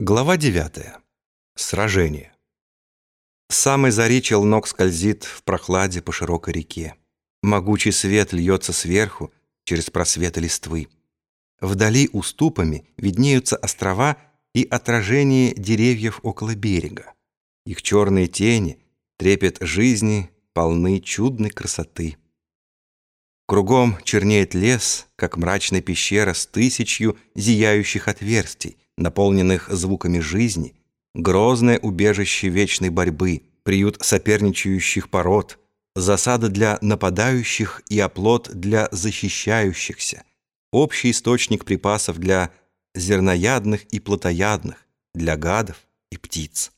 Глава 9. Сражение. С самой зари челнок скользит в прохладе по широкой реке. Могучий свет льется сверху, через просветы листвы. Вдали уступами виднеются острова и отражение деревьев около берега. Их черные тени, трепет жизни, полны чудной красоты. Кругом чернеет лес, как мрачная пещера с тысячью зияющих отверстий, наполненных звуками жизни, грозное убежище вечной борьбы, приют соперничающих пород, засада для нападающих и оплот для защищающихся, общий источник припасов для зерноядных и плотоядных, для гадов и птиц.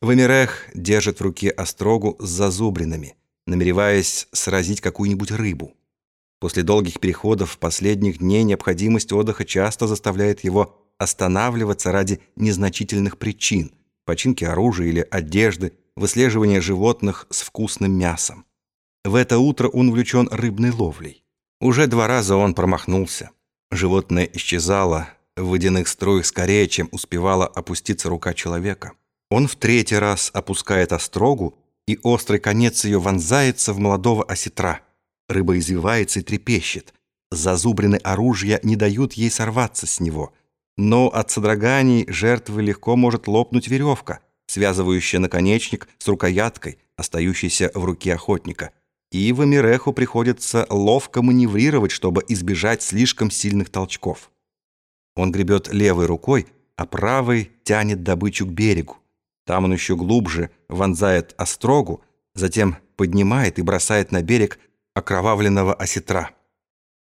Вамирех держит в руке острогу с зазубринами, намереваясь сразить какую-нибудь рыбу. После долгих переходов последних дней необходимость отдыха часто заставляет его останавливаться ради незначительных причин, починки оружия или одежды, выслеживания животных с вкусным мясом. В это утро он увлечен рыбной ловлей. Уже два раза он промахнулся. Животное исчезало в водяных струях скорее, чем успевала опуститься рука человека. Он в третий раз опускает острогу, и острый конец ее вонзается в молодого осетра. Рыба извивается и трепещет. Зазубрины оружия не дают ей сорваться с него – но от содроганий жертвы легко может лопнуть веревка, связывающая наконечник с рукояткой, остающейся в руке охотника. И Вамиреху приходится ловко маневрировать, чтобы избежать слишком сильных толчков. Он гребет левой рукой, а правой тянет добычу к берегу. Там он еще глубже вонзает острогу, затем поднимает и бросает на берег окровавленного осетра.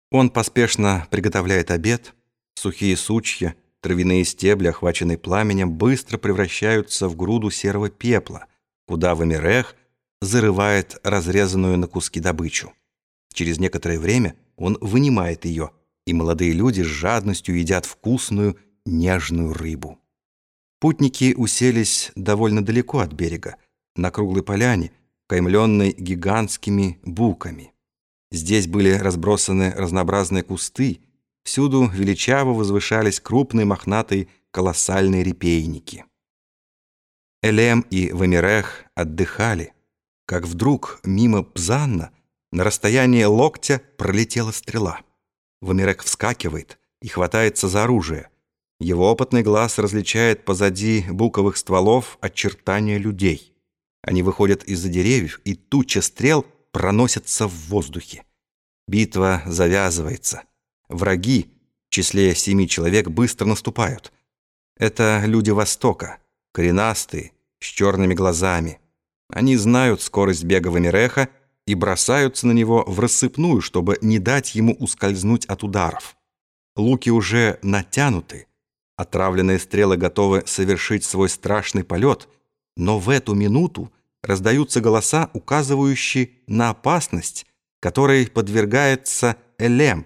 Он поспешно приготовляет обед – Сухие сучья, травяные стебли, охваченные пламенем, быстро превращаются в груду серого пепла, куда Вамирех зарывает разрезанную на куски добычу. Через некоторое время он вынимает ее, и молодые люди с жадностью едят вкусную, нежную рыбу. Путники уселись довольно далеко от берега, на круглой поляне, каймленной гигантскими буками. Здесь были разбросаны разнообразные кусты, Всюду величаво возвышались крупные мохнатые колоссальные репейники. Элем и Вамирех отдыхали, как вдруг мимо Пзанна на расстоянии локтя пролетела стрела. Вамирех вскакивает и хватается за оружие. Его опытный глаз различает позади буковых стволов очертания людей. Они выходят из-за деревьев, и туча стрел проносится в воздухе. Битва завязывается — Враги, в числе семи человек, быстро наступают. Это люди Востока, коренастые, с черными глазами. Они знают скорость бега Вамиреха и бросаются на него в рассыпную, чтобы не дать ему ускользнуть от ударов. Луки уже натянуты, отравленные стрелы готовы совершить свой страшный полет, но в эту минуту раздаются голоса, указывающие на опасность, которой подвергается Элем,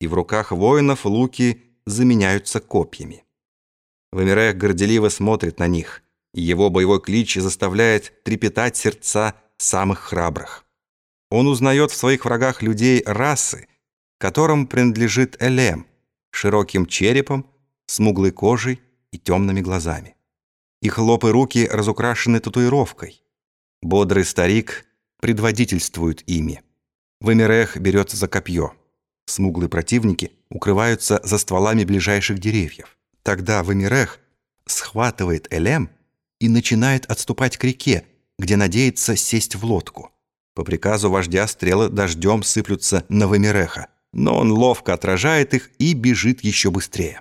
и в руках воинов луки заменяются копьями. Вамирех горделиво смотрит на них, и его боевой клич заставляет трепетать сердца самых храбрых. Он узнает в своих врагах людей расы, которым принадлежит Элем, широким черепом, смуглой кожей и темными глазами. Их лоб и руки разукрашены татуировкой. Бодрый старик предводительствует ими. Вамирех берется за копье. Смуглые противники укрываются за стволами ближайших деревьев. Тогда Вамирех схватывает Элем и начинает отступать к реке, где надеется сесть в лодку. По приказу вождя стрелы дождем сыплются на Вамиреха, но он ловко отражает их и бежит еще быстрее.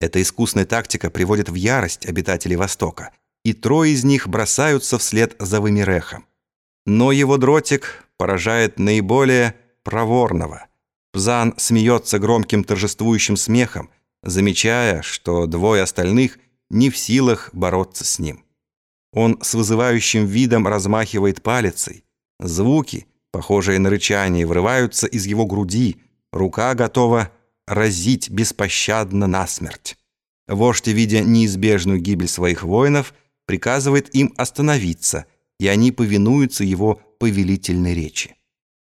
Эта искусная тактика приводит в ярость обитателей Востока, и трое из них бросаются вслед за Вамирехом. Но его дротик поражает наиболее проворного – Пзан смеется громким торжествующим смехом, замечая, что двое остальных не в силах бороться с ним. Он с вызывающим видом размахивает палицей. Звуки, похожие на рычание, врываются из его груди, рука готова разить беспощадно насмерть. Вождь, видя неизбежную гибель своих воинов, приказывает им остановиться, и они повинуются его повелительной речи.